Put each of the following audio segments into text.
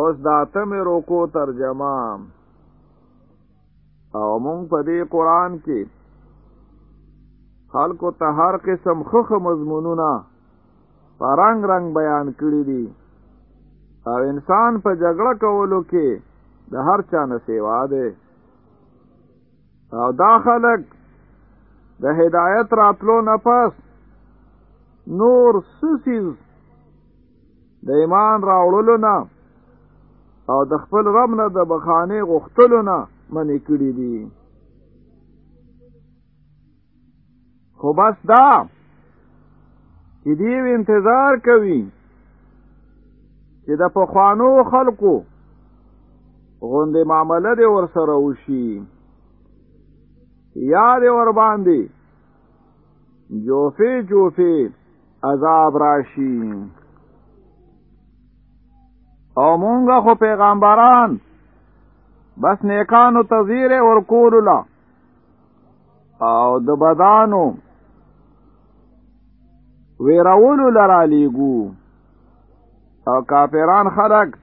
اوس د اتمې روکو ترجمه او مونږ په دې قران کې خلکو ته هر قسم خخ مضمونونه په رنگ رنگ بیان کړی دي او انسان په جګړه کولو کې د هر چا نه سیوا دی او دا خلک د هدایت راتلو نه پس نور سسیز د ایمان راوړلو نه او د خپل رب نه د بخانه غختلو نه منې کړی دي خو بس دا چې دی انتظار کوي چې د پخوانو خلکو غوندې معامله دی ور سره وشي یا دی ور باندې جوفه جوفه عذاب راشي او مونږه خو پیغمبران بس نیکانو تذیر ورکول لا او د بدانو ویرول لرا لیګو او کافران خلق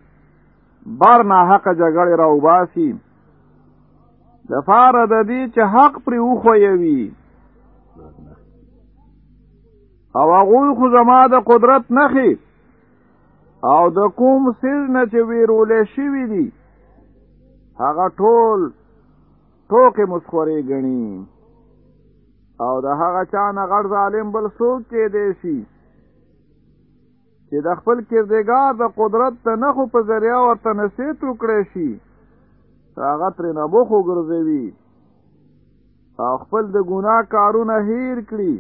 بر نه حق جګړه راوباسي د فاره د دې چې حق پر وخویوي او هغه خو زما د قدرت نخي او د کوم سر نه چې ویرول شي وی دي هغه ټول ټوکې مسخورې غني او د هغه چا نه غړ ظالم بل څوک کې دی شي چې د خپل کردګار د قدرت د نخو په ذریعه ورته نصیحت وکړی شي هغه ترې نبوخ وګرځوي او خپل د ګناه کارونه هیر کړي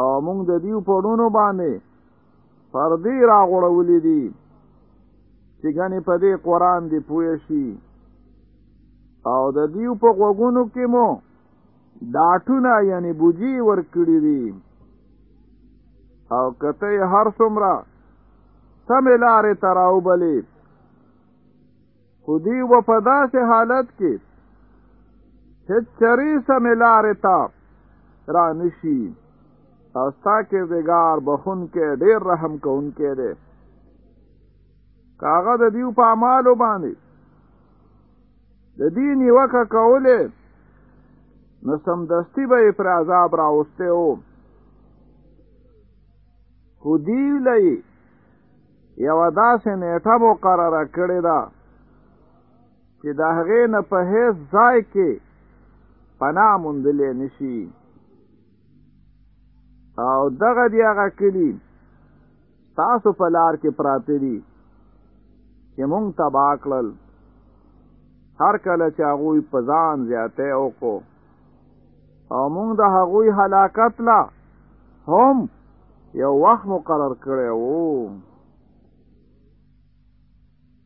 او موږ د دیو په ډونو باندې فردي راغړولې دي چې ګنې په دې قرآن دی پوه شي او د دیو په غوږونو کې مو داټونه یعنی بوجی ورکړي دي او کته هر څومره سم لارې تراو بلې خو دی و په داسې حالت کې هیڅ چری سم لارې تا را نشي او ستا کې زګار بخون کې ډیر رحم کون کې دی کاغه د دیو په اعمالو باندې د دې نیوکه کوله نو سمدستی به پر عذاب راوسته او خو دی لای یو داسې نیټه مو قرار کړی دا چې د هغې نه په هیڅ ځای کې پناه موندلې نشي او دغه دی هغه کلی تاسو په لار کې پراته دي چې مونږ تبا کړل هر کله چې هغوی په ځان زیاته وکړو او مونږ د هغوی هلاکت لا هم یو وخت مقرر کړی وو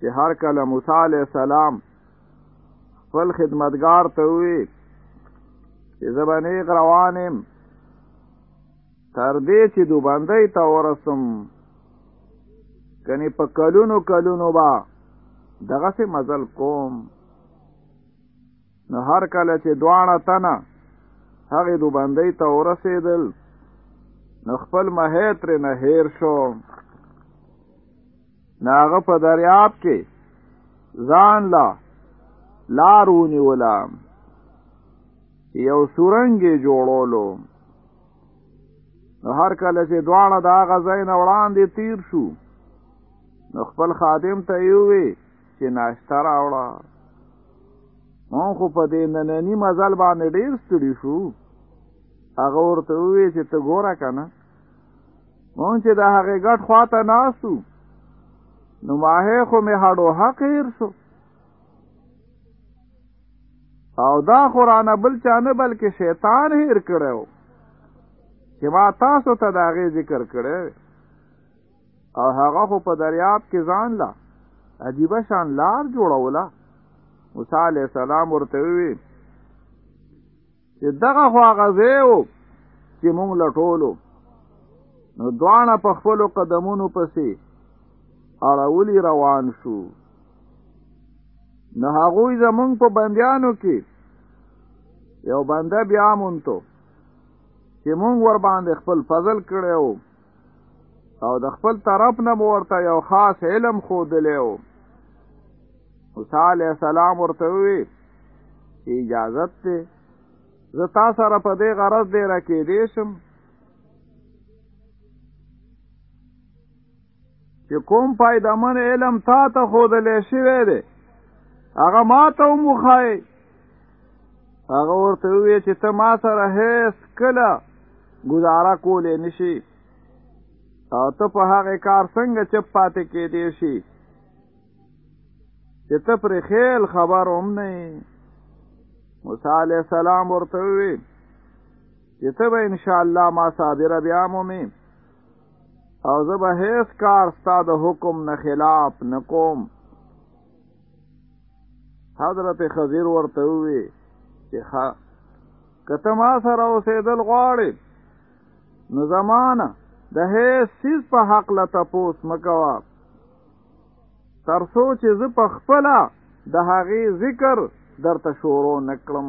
چې هر کله موسی علی السلام خپل خدمتگار ته وی چې زبانه روانم تر دې چې دوبندې ته ورسم کني په کلونو کلونو با دغه سه مزل کوم نو هر کله چې دواړه تنه هغه دوبندې ته ورسېدل نو خپل مه تر نه هیر شو ناغه په دریاب کې ځان لا لار ونیولا یو سورنګې جوړولو نو هر کله چې دواړه د هغه ځای نه وړاندې تیر شو نو خپل خادم ته یې ووې چې ناشته راوړه مونږ خو په دې ننني مزل باندې ډېر ستړي شو هغه ورته ووې چې ته ګوره که نه مونږ چې د هغې ګټ خوا ته ناستو نو ماهې خو مې هډو حق هیر شو او دا خو رانه بل چا نه بلکې شیطان هیر کړی و چې ما تاسو ته د هغې ذکر کړی او هغه خو په دریاب کې ځان لا عجیبه شان لار جوړوله موسی علیه السلام ورته وویل چې دغه خو هغه ځای و چې مونږ له ټولو نو دواړه په خپلو قدمونو پسې اړولي روان شو نو هغوی زمونږ په بندیانو کې یو بنده بیا مونته چې مونږ ور باندې خپل فضل کړی و او د خپل طرف نه ورته یو خاص علم خو دلیو موسی علیہ السلام ورته وی اجازه ته زه تا سره په دې غرض دی را کې دې شم چې کوم پایدمن علم تا ته خودلې شوی دی هغه ما ته ومخای هغه ورته وی چې ته ما سره هیڅ کله گزاره کولې نشي او ته په هغه کار څنګه چپ پاتې کې دی شي چې ته پر خیل خبر هم نه موسی علی السلام ورته وی چې ته به ان شاء الله ما صابر بیا مومي او زه به هیڅ کار ستاسو حکم نه خلاف نکوم حضرت خضر ورته وی چې ښا کته ما سره اوسېدل غواړي نو زمانہ د هیڅ سیز په حق لا تپوس مکوا تر سوچ ز په خپل د هغه ذکر درته شروع نکړم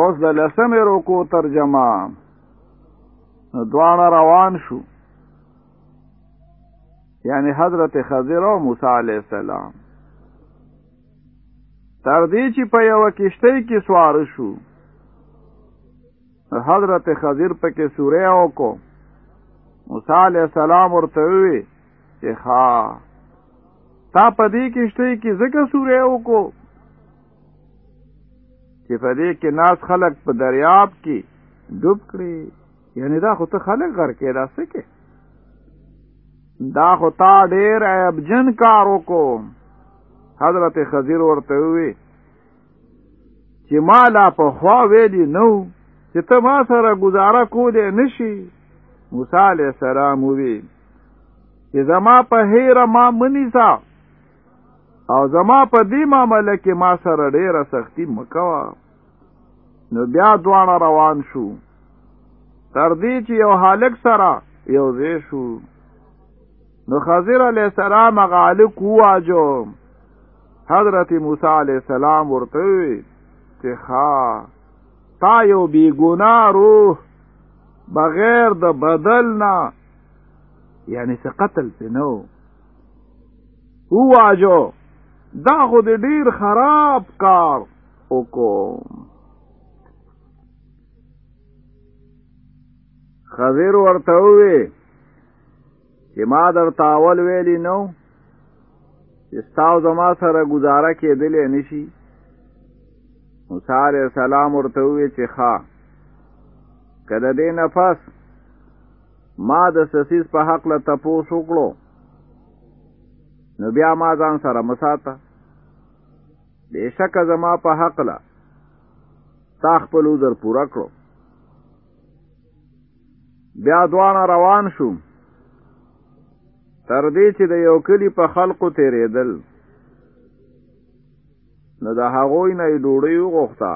اوس د لسمې رکو ترجمه دواړه روان شو یعنی حضرت خضر او موسی علی السلام تر دې چې په یو کشته کې سوار شو حضرت خضر پکې سوره او کو موسی علی السلام ورته وی چې ها تا پدې کې شته کې زکه سوره او کو چې پدې کې ناس خلق په دریاب کې ډوب کړي یعنی دا خو ته خلق غر کې دا سکه دا خو تا ډیر عیب جن کار وکړو حضرت خضر ورته وی چې ما لا په خوا ویلی نو چې ته ما سره گزاره کولی نشي موسی علیه السلام وی چې زما په هیره ما منیسا او زما په دې معامله کې ما سره ډیره سختی مکوه نو بیا دواړه روان شو تر دې چې یو حالک سره یو ځای شو نو خضر علی السلام غاله کوواجو حضرت موسی علی السلام ورته وی چې ښا تا یو بی ګنا روح بغیر د بدل نه یعنی څه قتل څه نو هواجو دا خو دې ډیر خراب کار وکوم خضر ورته وی چې ما در تاول ویلی نو چې ستاو زما سره گزاره کېدلی نشي موسی علیه السلام ورته وویل چې ښه که د دې نه پس ما د سسیز په حق له تپوس وکړو نو بیا ما ځان سره مساته بېشکه زما په حق له تا خپل عذر پوره کړو بیا دوانه روان شو تر دې چې د یو کلی په خلقو تیرېدل نو د هغوی نه یې ډوډۍ وغوښته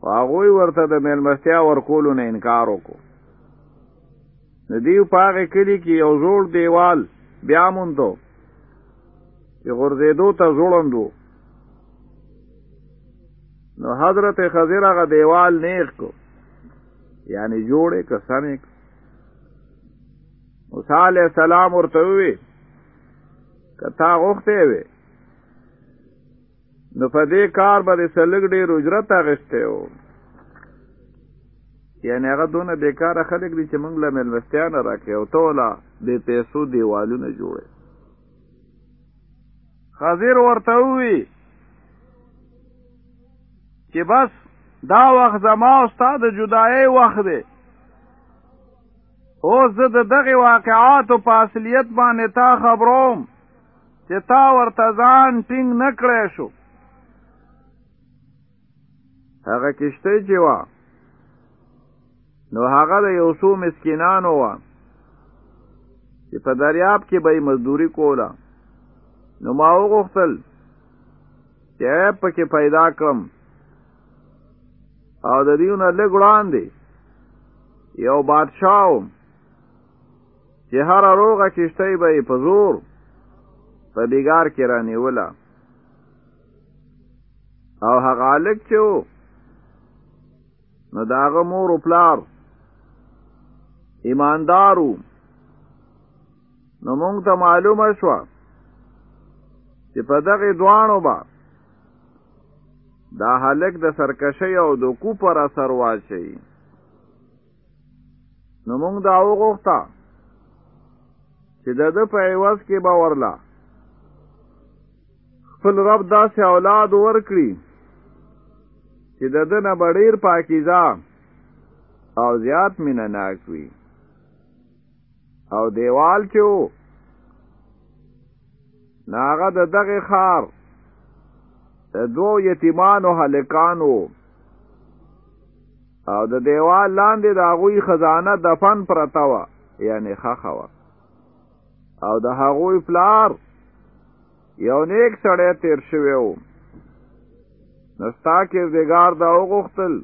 خو هغوی ورته د میلمستیا ورکولو نه انکار وکړو د دیو په هغې کلي کې یو زوړ دیوال بیا موندو چې غورځېدو ته ځوړند و نو حضرت خضر هغه دیوال نیغ کو یعنی جوړې که سمې موسی علیه السلام ورته ووی که تا غوښتی وی نو په دې کار به د سلګ ډېر اجرت اغشته و یعنی هغه دونه بیکاره خلک دي چې موږ له مېلمستیا نه راکړي او ته ولا د پیسو دیوالونه جوړې خزیر ورته ووی چې بس دا وخت زما او ستا د جدایۍ وخت دی اوس زه د دغې واقعاتو په اصلیت باندې تا خبروم چې تا ورته ځان ټینګ نه کړی شو هغه کشتۍ چې وه نو هغه د یو څو مسکینانو وه چې په دریاب کې به یې مزدوري کوله نو ما وغوښتل یې پکې پیدا کړم او د دیونه لږ وړاندې یو بادشاه وم چې هره روغه کشتۍ به یې په زور په بیګار کې رانیوله او هغه هلک چې و نو د هغه مور و پلار ایماندارو نو مونږ ته معلومه شوه چې په دغې دواړو به دا هلک د سرکشۍ او د کوپر اثر واچي نو مونږ دا وغوښته چې د ده په عوض کې به ورله خپل رب داسې اولاد ورکړي چې د ده نه به ډېر پاکیزه او زیات مینه ناک وي او دیوال چې وو ناغه د دغه خار د دوو یتیمانو هلکانو او د دیوال لاندې د هغوی خزانه دفن پرته وه یعنی خخه وه او د هغوی پلار یو نیک سړی تیر شوی و نو ستا کردګار دا وغوښتل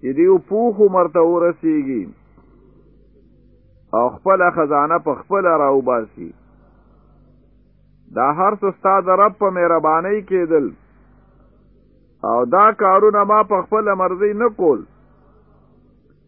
چې دی پوخ عمر ته ورسیږي او خپل خزانه په خپل راوباسي دا هر څه ستا د رب په مهربانۍ کېدل او دا کارونه ما په خپل مرضی نه کول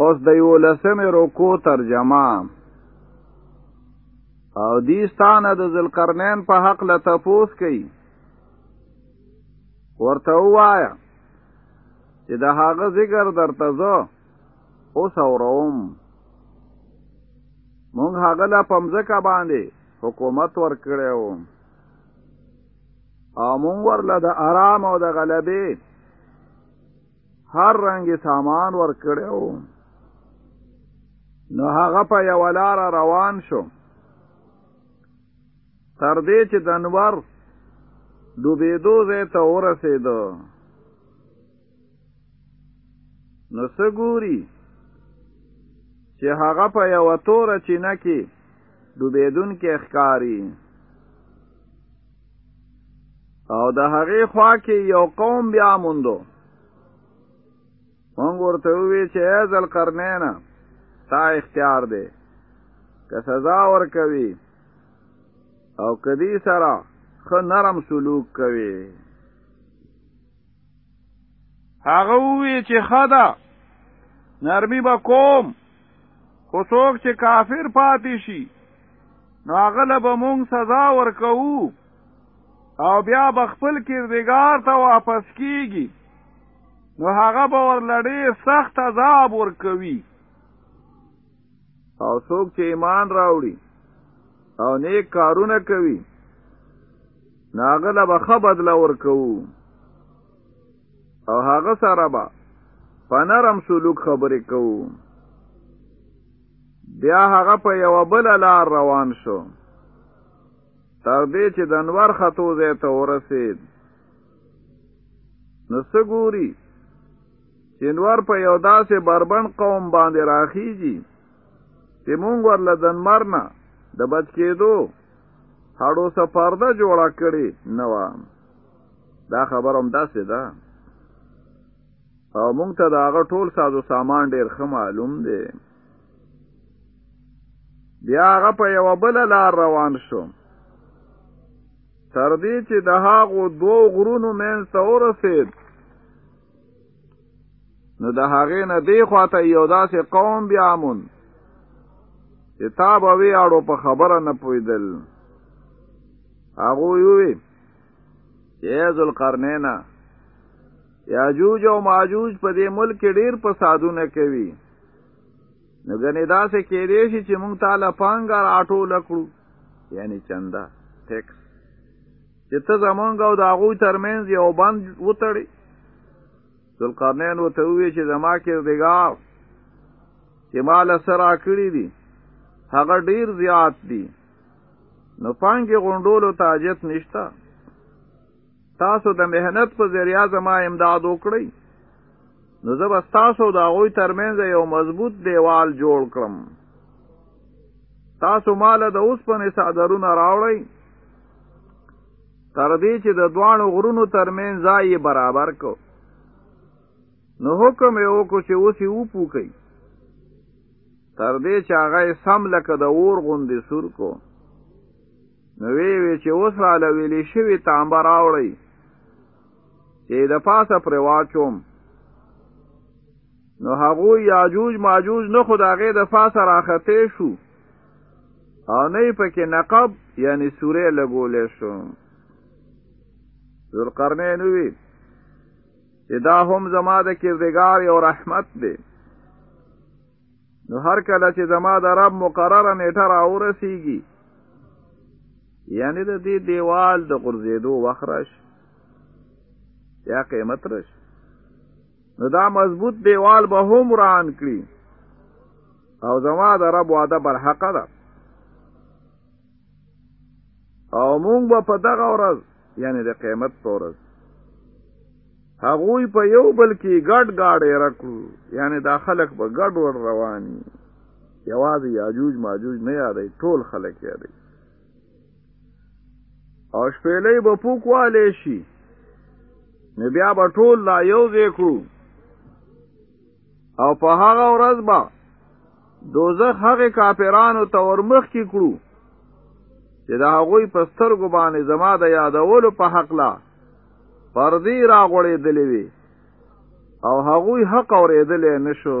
اوس د یو لسمې روکو ترجمه او دی ستانه د ذلقرنین په حق له تپوس کوي ورته وایا چې د هغه ذکر درته زه اوس اوروم مونږ هغه لا پمځکه باندې حکومت ورکړی وو او مونږ ورله د آرام او د غلبې هر رنګ سامان ورکړو نو هغه په یو لار روان شو تر دې چې دنور ډوبېدو ځای ته ورسېدو نو څه ګوري چې هغه په یوه توره چینه کې ډوبېدونکی ښکاري او د هغې خوا کې یو قوم بیا موندو مونږ ورته ووی چې ای ذلقرنینه تا اختیار دی که سزا ورکوي او کدی سره خ نرم سلوک کوي هغه وی چې خدا نرمی به کوم خو څوک چې کافر پاتې شي نو هغه له به مونږ سزا ورکوو او بیا به خپل کردګار ته واپس کیږي نو هغه به ورله ډېر سخت عذاب ورکوي او څوک چې ایمان راوړي او نیک کارونه کوي ناغله به ښه بدله ورکوو او هغه سره به په نرم سلوک خبرې کوو بیا هغه په یوه بله لار روان شو تر دې چې د انور خطو ځای ته ورسېد نو څه ګوري چې انور په یو داسې بربند قوم باندې راخیږي چې مونږ ورله د انمر نه د بچ کېدو هړو څه پرده جوړه کړي نه و دا خبر هم داسې ده او مونږ ته د هغه ټول سازو سامان ډیر ښه معلوم دی بیا هغه په یوه بله لار روان شو تر دې چې د هغو دوو غرونو منځ ته ورسېد نو د هغې نه دی خواته یو داسې قوم بیا مون چې تا به وی اړو په خبره نه پویدل هغه یوې چې ذل قرنینا یاجوج او ماجوج په دې ملک کې ډیر فسادونه کوي نو غنې داسې کې دی شي چې مونږ تعالی پانګار اټو لکړو یعنی چندا ټیکس چې ته زمونږ او د هغوی ترمنځ یو بند وتړي ذوالقرنین ورته وویل چې زما کردګار چې ما له څه راکړي دي هغه ډیر زیات دي نو پانګې غونډولو ته حاجت نشته تاسو د مهنت په ذریعه زما امداد وکړئ نو زه به ستاسو د هغوی ترمنځ یو مضبوط دیوال جوړ کړم تاسو مال د اوسپنې څادرونه راوړئ تر دې چې د دوانو غرونو ترمن ځای برابر کو نو حکم یې وکړو چې اوس یې وپوکئ تر دې چې هغه سم لکه د اور غوندې سور کو نو وی وی چې اوس را لویلې شوی تانبه راوړی چې د پاسه پر واچوم نو هغه یاجوج ماجوج نه خداغه د فاسه راخته شو او نه پکې نقب یعنی سوره لګولې شو ذل قرنین وی دا هم زما د کردګار یو رحمت دی نو هر کله چې زما د رب مقرره نیټه راورسیږي یعنی د دې دیوال د غرزیدو وخرش یا قیمت رش نو دا مضبوط دیوال به هم وران کړي او زما د رب وعده برحقه ده او مونږ به په دغه ورځ یعنی د قیامت په ورځ هغوی په یو بل کې ګډ ګاډې رکړو یعنی دا خلک به ګډ ور رواني یوازې یاجوج ماجوج نه یادې ټول خلک یادې او شپېلې به پوکوالی شي نو بیا به ټول لا یو ځای کو او په هغه ورځ به دوزخ هغه کافرانو ته ورمخ کی کړو چې د هغوی په سترګو باندې زما د یادولو په حق لا پردی را غړېدلې وي او هغوی حق اورېدلې نشو